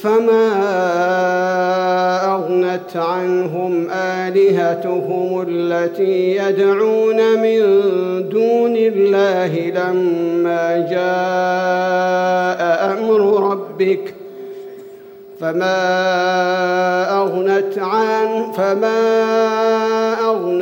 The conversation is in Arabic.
فما أغنت عنهم آلهتهم التي يدعون من دون الله لما جاء أمر ربك. فما أغنت عن فما